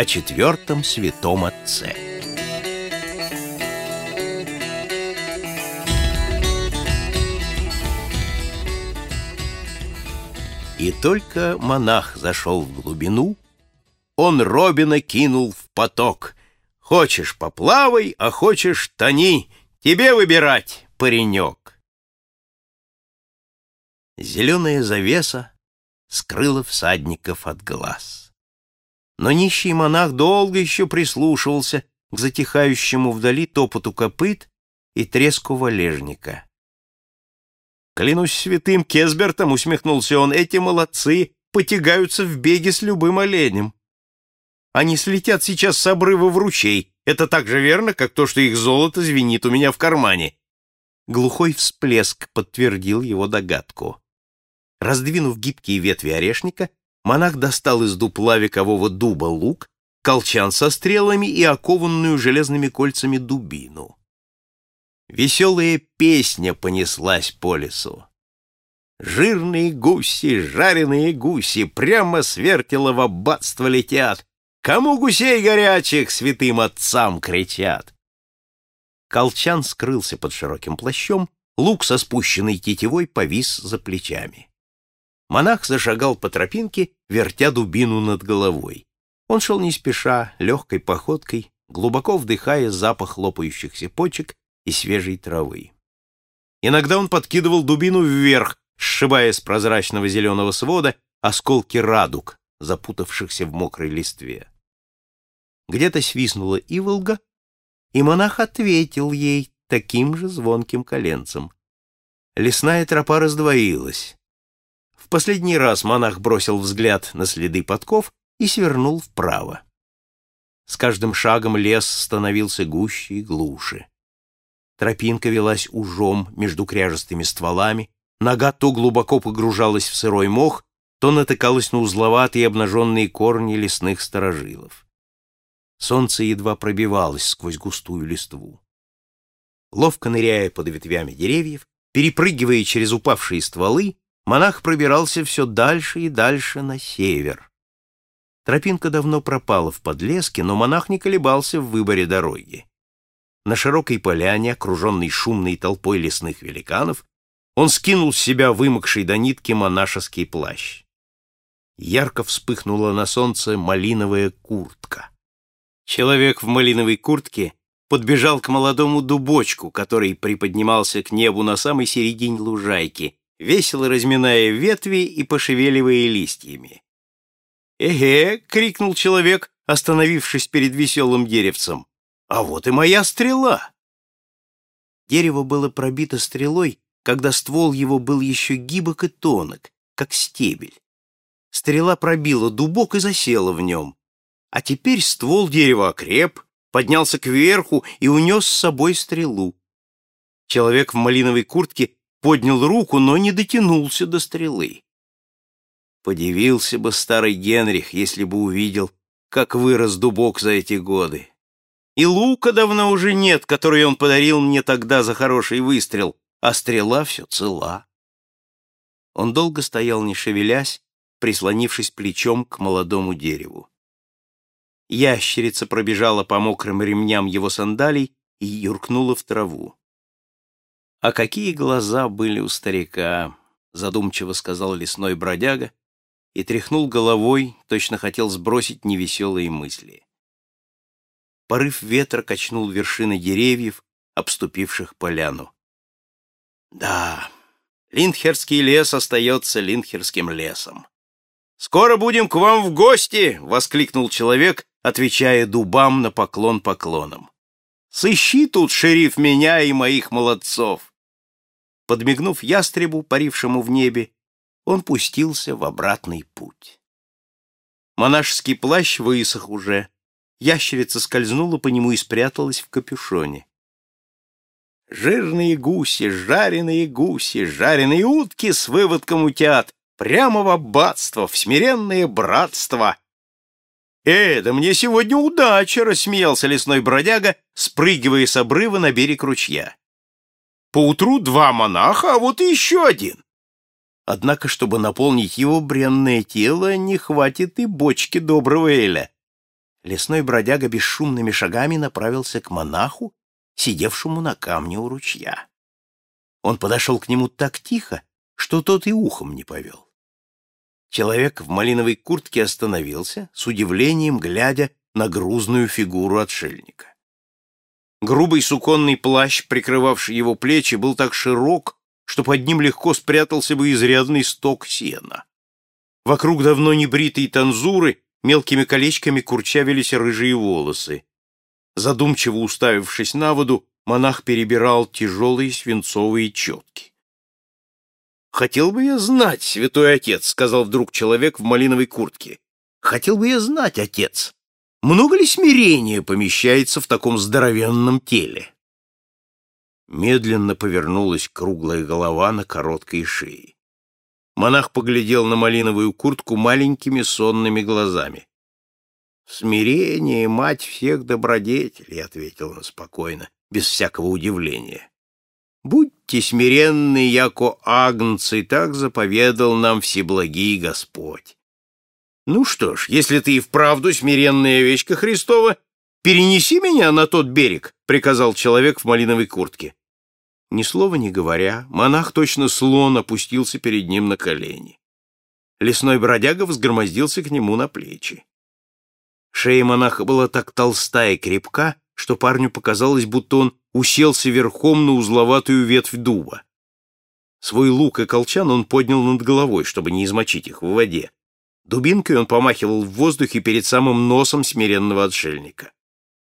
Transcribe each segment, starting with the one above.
о четвертом святом отце. И только монах зашел в глубину, он Робина кинул в поток. Хочешь — поплавай, а хочешь — тони, тебе выбирать, паренек. Зеленая завеса скрыла всадников от глаз. Но нищий монах долго еще прислушивался к затихающему вдали топоту копыт и треску валежника. Клянусь святым Кезбертом, усмехнулся он, эти молодцы потягаются в беге с любым оленем. Они слетят сейчас с обрыва в ручей. Это так же верно, как то, что их золото звенит у меня в кармане. Глухой всплеск подтвердил его догадку. Раздвинув гибкие ветви орешника, монах достал из дупла векового дуба лук, колчан со стрелами и окованную железными кольцами дубину. Веселая песня понеслась по лесу. Жирные гуси, жареные гуси, прямо с вертела аббатство летят. Кому гусей горячих святым отцам кричат? Колчан скрылся под широким плащом, лук со спущенной тетивой повис за плечами. Монах зашагал по тропинке, вертя дубину над головой. Он шел не спеша, легкой походкой, глубоко вдыхая запах лопающихся почек и свежей травы. Иногда он подкидывал дубину вверх, сшибая с прозрачного зеленого свода осколки радуг, запутавшихся в мокрой листве. Где-то свистнула иволга, и монах ответил ей таким же звонким коленцем. Лесная тропа раздвоилась. Последний раз монах бросил взгляд на следы подков и свернул вправо. С каждым шагом лес становился гуще и глуше. Тропинка велась ужом между кряжестыми стволами, нога то глубоко погружалась в сырой мох, то натыкалась на узловатые обнаженные корни лесных сторожилов. Солнце едва пробивалось сквозь густую листву. Ловко ныряя под ветвями деревьев, перепрыгивая через упавшие стволы, монах пробирался все дальше и дальше на север. Тропинка давно пропала в подлеске, но монах не колебался в выборе дороги. На широкой поляне, окруженной шумной толпой лесных великанов, он скинул с себя вымокший до нитки монашеский плащ. Ярко вспыхнула на солнце малиновая куртка. Человек в малиновой куртке подбежал к молодому дубочку, который приподнимался к небу на самой середине лужайки, весело разминая ветви и пошевеливая листьями. «Эге!» — крикнул человек, остановившись перед веселым деревцем. А вот и моя стрела. Дерево было пробито стрелой, когда ствол его был еще гибок и тонок, как стебель. Стрела пробила дубок и засела в нем. А теперь ствол дерева окреп, поднялся кверху и унес с собой стрелу. Человек в малиновой куртке поднял руку, но не дотянулся до стрелы. Подивился бы старый Генрих, если бы увидел, как вырос дубок за эти годы. И лука давно уже нет, который он подарил мне тогда за хороший выстрел, а стрела все цела. Он долго стоял, не шевелясь, прислонившись плечом к молодому дереву. Ящерица пробежала по мокрым ремням его сандалий и юркнула в траву. «А какие глаза были у старика!» — задумчиво сказал лесной бродяга и тряхнул головой, точно хотел сбросить невеселые мысли. Порыв ветра качнул вершины деревьев, обступивших поляну. Да, Линдхерский лес остается Линдхерским лесом. «Скоро будем к вам в гости!» — воскликнул человек, отвечая дубам на поклон поклоном. «Сыщи тут, шериф, меня и моих молодцов!» Подмигнув ястребу, парившему в небе, он пустился в обратный путь. Монашеский плащ высох уже, Ящерица скользнула по нему и спряталась в капюшоне. Жирные гуси, жареные гуси, жареные утки с выводком утят, прямо в аббатство, в смиренное братство. «Э, да мне сегодня удача!» — рассмеялся лесной бродяга, спрыгивая с обрыва на берег ручья. «Поутру два монаха, а вот еще один!» Однако, чтобы наполнить его бренное тело, не хватит и бочки доброго эля. лесной бродяга бесшумными шагами направился к монаху, сидевшему на камне у ручья. Он подошел к нему так тихо, что тот и ухом не повел. Человек в малиновой куртке остановился, с удивлением глядя на грузную фигуру отшельника. Грубый суконный плащ, прикрывавший его плечи, был так широк, что под ним легко спрятался бы изрядный сток сена. Вокруг давно небритой танзуры мелкими колечками курчавились рыжие волосы. Задумчиво уставившись на воду, монах перебирал тяжелые свинцовые четки. «Хотел бы я знать, святой отец», — сказал вдруг человек в малиновой куртке. «Хотел бы я знать, отец, много ли смирения помещается в таком здоровенном теле?» Медленно повернулась круглая голова на короткой шее. Монах поглядел на малиновую куртку маленькими сонными глазами. «Смирение — мать всех добродетелей», — ответил он спокойно, без всякого удивления. «Будьте смиренны, яко агнцы, так заповедал нам всеблагий Господь. Ну что ж, если ты и вправду смиренная овечка Христова, перенеси меня на тот берег, приказал человек в малиновой куртке. Ни слова не говоря, монах точно слон опустился перед ним на колени. Лесной бродяга взгромоздился к нему на плечи. Шея монаха была так толстая и крепка, что парню показалось, будто он уселся верхом на узловатую ветвь дуба. Свой лук и колчан он поднял над головой, чтобы не измочить их в воде. Дубинкой он помахивал в воздухе перед самым носом смиренного отшельника.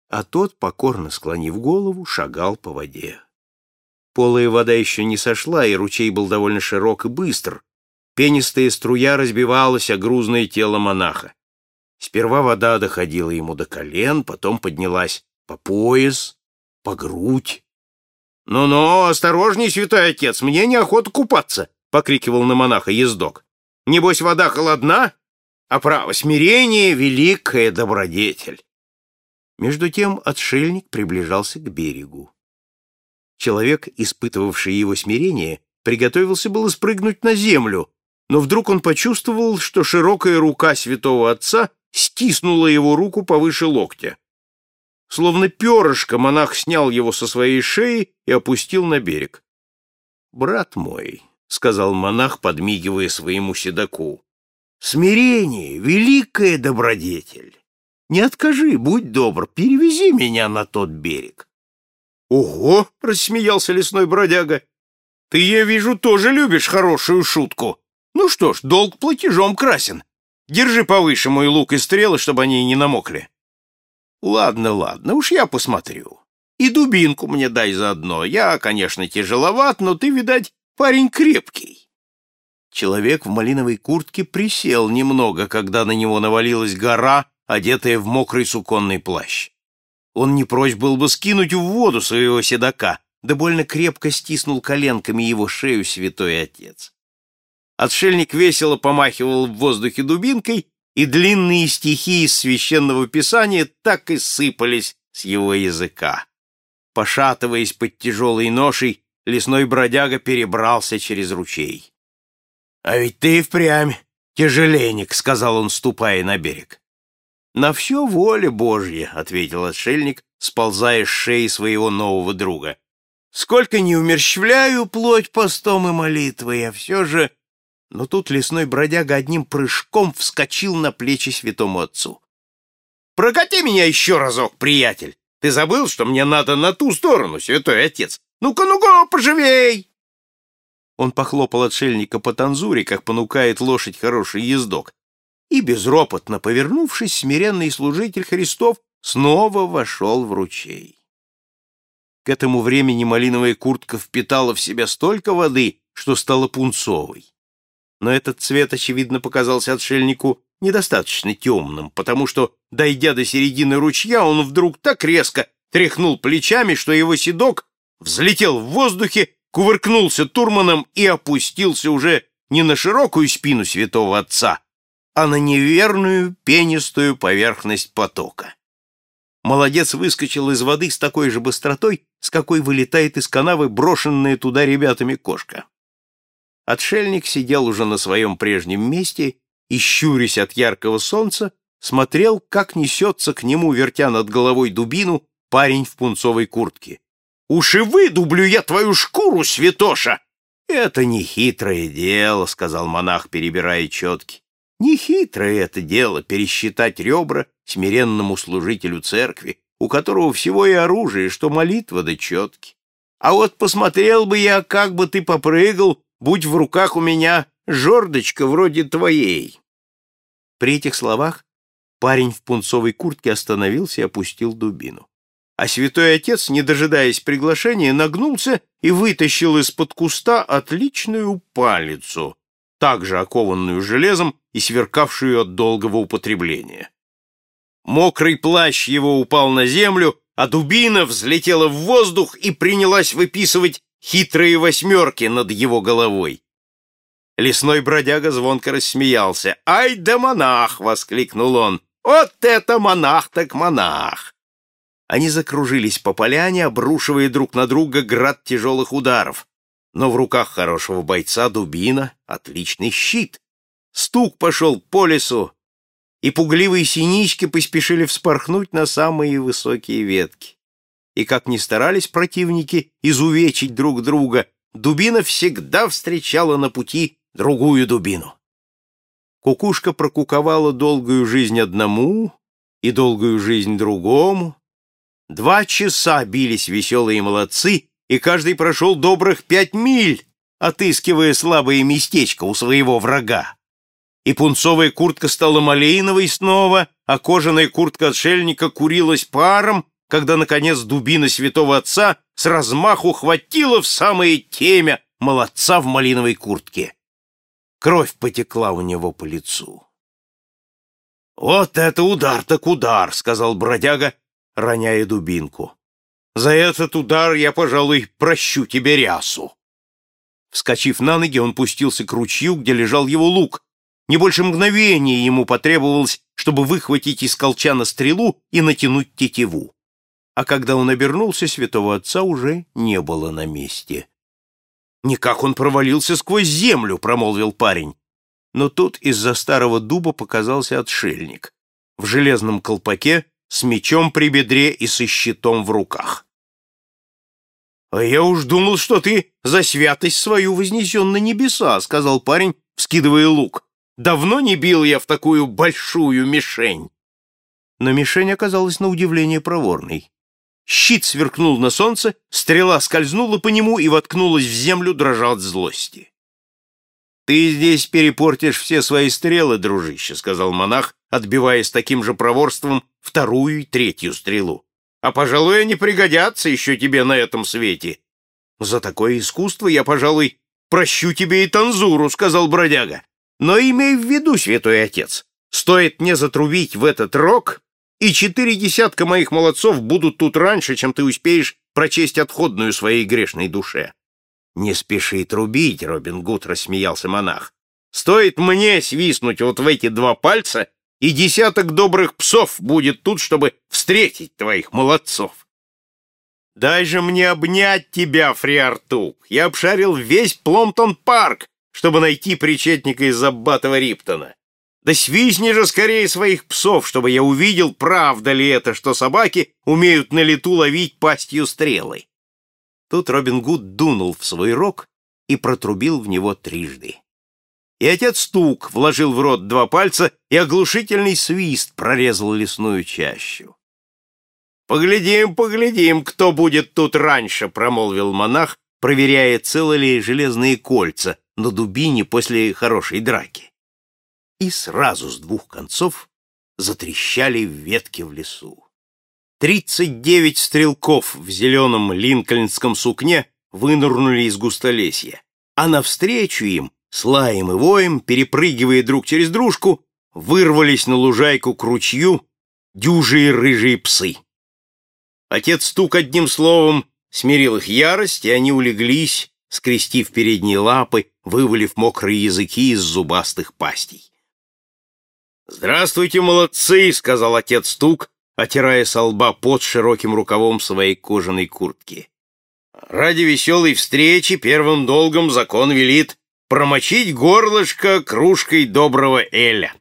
А тот, покорно склонив голову, шагал по воде. Полая вода еще не сошла, и ручей был довольно широк и быстр. Пенистая струя разбивалась о грузное тело монаха. Сперва вода доходила ему до колен, потом поднялась по пояс, по грудь. «Ну-ну, осторожней, святой отец, мне неохота купаться!» — покрикивал на монаха ездок. «Небось, вода холодна?» А право смирение — великая добродетель. Между тем отшельник приближался к берегу. Человек, испытывавший его смирение, приготовился было спрыгнуть на землю, но вдруг он почувствовал, что широкая рука святого отца стиснула его руку повыше локтя. Словно перышко монах снял его со своей шеи и опустил на берег. «Брат мой», — сказал монах, подмигивая своему седаку, Смирение — великая добродетель. Не откажи, будь добр, перевези меня на тот берег. — Ого! — рассмеялся лесной бродяга. — Ты, я вижу, тоже любишь хорошую шутку. Ну что ж, долг платежом красен. Держи повыше мой лук и стрелы, чтобы они не намокли. — Ладно, ладно, уж я посмотрю. И дубинку мне дай заодно. Я, конечно, тяжеловат, но ты, видать, парень крепкий. Человек в малиновой куртке присел немного, когда на него навалилась гора, одетая в мокрый суконный плащ. Он не прочь был бы скинуть в воду своего седока, да больно крепко стиснул коленками его шею святой отец. Отшельник весело помахивал в воздухе дубинкой, и длинные стихи из священного писания так и сыпались с его языка. Пошатываясь под тяжелой ношей, лесной бродяга перебрался через ручей. «А ведь ты впрямь тяжеленник», — сказал он, ступая на берег. «На все воля Божья», — ответил отшельник, сползая с шеи своего нового друга. «Сколько не умерщвляю плоть постом и молитвой, а все же...» Но тут лесной бродяга одним прыжком вскочил на плечи святому отцу. «Прокати меня еще разок, приятель! Ты забыл, что мне надо на ту сторону, святой отец? Ну-ка, ну-ка, поживей!» Он похлопал отшельника по танзуре, как понукает лошадь хороший ездок, и, безропотно повернувшись, смиренный служитель Христов снова вошел в ручей. К этому времени малиновая куртка впитала в себя столько воды, что стала пунцовой. Но этот цвет, очевидно, показался отшельнику недостаточно темным, потому что, дойдя до середины ручья, он вдруг так резко тряхнул плечами, что его седок взлетел в воздухе кувыркнулся турманом и опустился уже не на широкую спину святого отца, а на неверную пенистую поверхность потока. Молодец выскочил из воды с такой же быстротой, с какой вылетает из канавы брошенная туда ребятами кошка. Отшельник сидел уже на своем прежнем месте и, щурясь от яркого солнца, смотрел, как несется к нему, вертя над головой дубину, парень в пунцовой куртке. «Уж и выдублю я твою шкуру, святоша!» «Это не хитрое дело», — сказал монах, перебирая четки. «Не хитрое это дело пересчитать ребра смиренному служителю церкви, у которого всего и оружие, что молитва да четки. А вот посмотрел бы я, как бы ты попрыгал, будь в руках у меня жердочка вроде твоей». При этих словах парень в пунцовой куртке остановился и опустил дубину. А святой отец, не дожидаясь приглашения, нагнулся и вытащил из-под куста отличную палицу, также окованную железом и сверкавшую от долгого употребления. Мокрый плащ его упал на землю, а дубина взлетела в воздух и принялась выписывать хитрые восьмерки над его головой. Лесной бродяга звонко рассмеялся. «Ай да монах!» — воскликнул он. «Вот это монах так монах!» Они закружились по поляне, обрушивая друг на друга град тяжелых ударов. Но в руках хорошего бойца дубина — отличный щит. Стук пошел по лесу, и пугливые синички поспешили вспорхнуть на самые высокие ветки. И как ни старались противники изувечить друг друга, дубина всегда встречала на пути другую дубину. Кукушка прокуковала долгую жизнь одному и долгую жизнь другому, Два часа бились веселые молодцы, и каждый прошел добрых пять миль, отыскивая слабое местечко у своего врага. И пунцовая куртка стала малейновой снова, а кожаная куртка отшельника курилась паром, когда, наконец, дубина святого отца с размаху хватила в самое темя молодца в малиновой куртке. Кровь потекла у него по лицу. «Вот это удар так удар!» — сказал бродяга, роняя дубинку. «За этот удар я, пожалуй, прощу тебе рясу». Вскочив на ноги, он пустился к ручью, где лежал его лук. Не больше мгновения ему потребовалось, чтобы выхватить из колчана стрелу и натянуть тетиву. А когда он обернулся, святого отца уже не было на месте. «Никак он провалился сквозь землю», — промолвил парень. Но тут из-за старого дуба показался отшельник. В железном колпаке с мечом при бедре и со щитом в руках. «А я уж думал, что ты за святость свою вознесен на небеса», — сказал парень, вскидывая лук. «Давно не бил я в такую большую мишень». Но мишень оказалась на удивление проворной. Щит сверкнул на солнце, стрела скользнула по нему и воткнулась в землю, дрожа от злости. «Ты здесь перепортишь все свои стрелы, дружище», — сказал монах, отбивая с таким же проворством вторую и третью стрелу. «А, пожалуй, они пригодятся еще тебе на этом свете». «За такое искусство я, пожалуй, прощу тебе и танзуру», — сказал бродяга. «Но имей в виду, святой отец, стоит мне затрубить в этот рог, и четыре десятка моих молодцов будут тут раньше, чем ты успеешь прочесть отходную своей грешной душе». «Не спеши трубить», — Робин Гуд рассмеялся монах. «Стоит мне свистнуть вот в эти два пальца, и десяток добрых псов будет тут, чтобы встретить твоих молодцов. Дай же мне обнять тебя, Фриартук. Я обшарил весь Пломтон-парк, чтобы найти причетника из Аббатова Риптона. Да свистни же скорее своих псов, чтобы я увидел, правда ли это, что собаки умеют на лету ловить пастью стрелы. Тут Робин Гуд дунул в свой рог и протрубил в него трижды и отец стук вложил в рот два пальца, и оглушительный свист прорезал лесную чащу. «Поглядим, поглядим, кто будет тут раньше», — промолвил монах, проверяя, целы ли железные кольца на дубине после хорошей драки. И сразу с двух концов затрещали ветки в лесу. Тридцать девять стрелков в зеленом линкольнском сукне вынырнули из густолесья, а навстречу им с лаем и воем, перепрыгивая друг через дружку, вырвались на лужайку к ручью дюжие рыжие псы. Отец стук одним словом смирил их ярость, и они улеглись, скрестив передние лапы, вывалив мокрые языки из зубастых пастей. «Здравствуйте, молодцы!» — сказал отец стук, отирая со лба под широким рукавом своей кожаной куртки. «Ради веселой встречи первым долгом закон велит промочить горлышко кружкой доброго эля.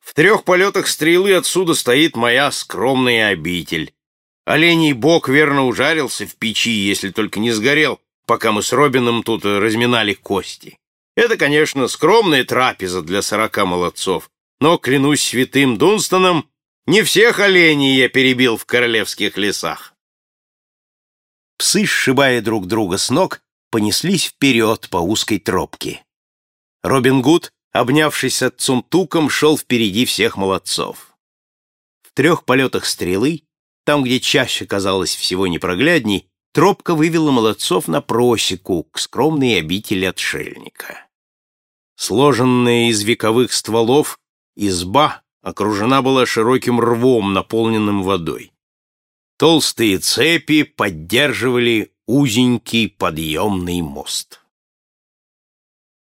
В трех полетах стрелы отсюда стоит моя скромная обитель. Оленей бок верно ужарился в печи, если только не сгорел, пока мы с Робином тут разминали кости. Это, конечно, скромная трапеза для сорока молодцов, но, клянусь святым Дунстоном, не всех оленей я перебил в королевских лесах. Псы, сшибая друг друга с ног, понеслись вперед по узкой тропке. Робин Гуд, обнявшись с отцом Туком, шел впереди всех молодцов. В трех полетах стрелы, там, где чаще казалось всего непроглядней, тропка вывела молодцов на просеку к скромной обители отшельника. Сложенная из вековых стволов, изба окружена была широким рвом, наполненным водой. Толстые цепи поддерживали узенький подъемный мост.